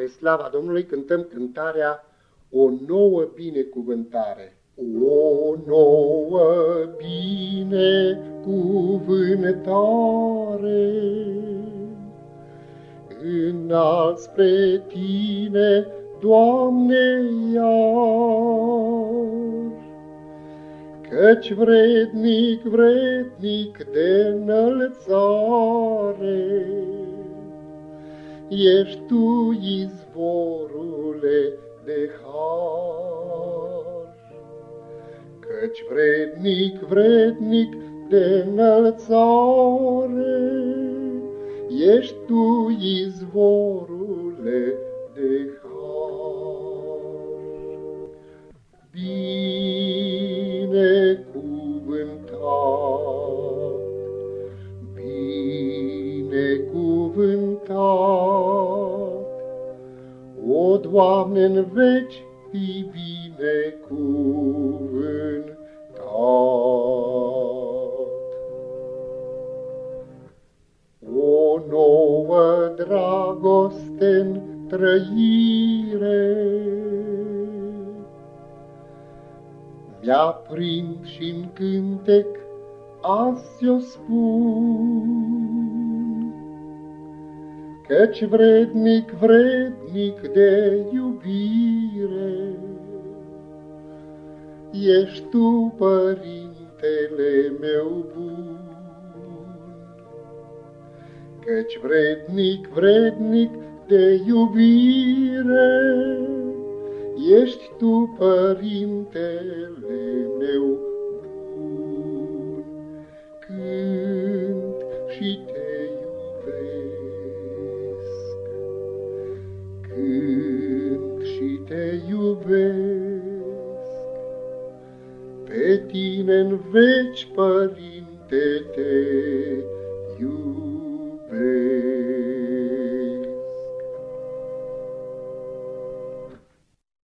Spre slava Domnului cântăm cântarea O nouă binecuvântare. O nouă binecuvântare Înalt spre Tine, Doamne, iar, Căci vrednic, vrednic de înălțare, Ești Tu izvorule de har. Căci vrednic, vrednic de înălțare, Ești Tu izvorule de har. Binecuvântat, O, Doamne, în veci fi binecuvântat. O nouă dragoste trăire, Mi-a prind și-n cântec, azi o spun, Căci vrednic, vrednic de iubire, Ești Tu, Părintele meu bun. Căci vrednic, vrednic de iubire, Ești Tu, Părintele meu bun. Cânt și Te Te iubesc, Pe Tine-n veci, Părinte, Te iubesc.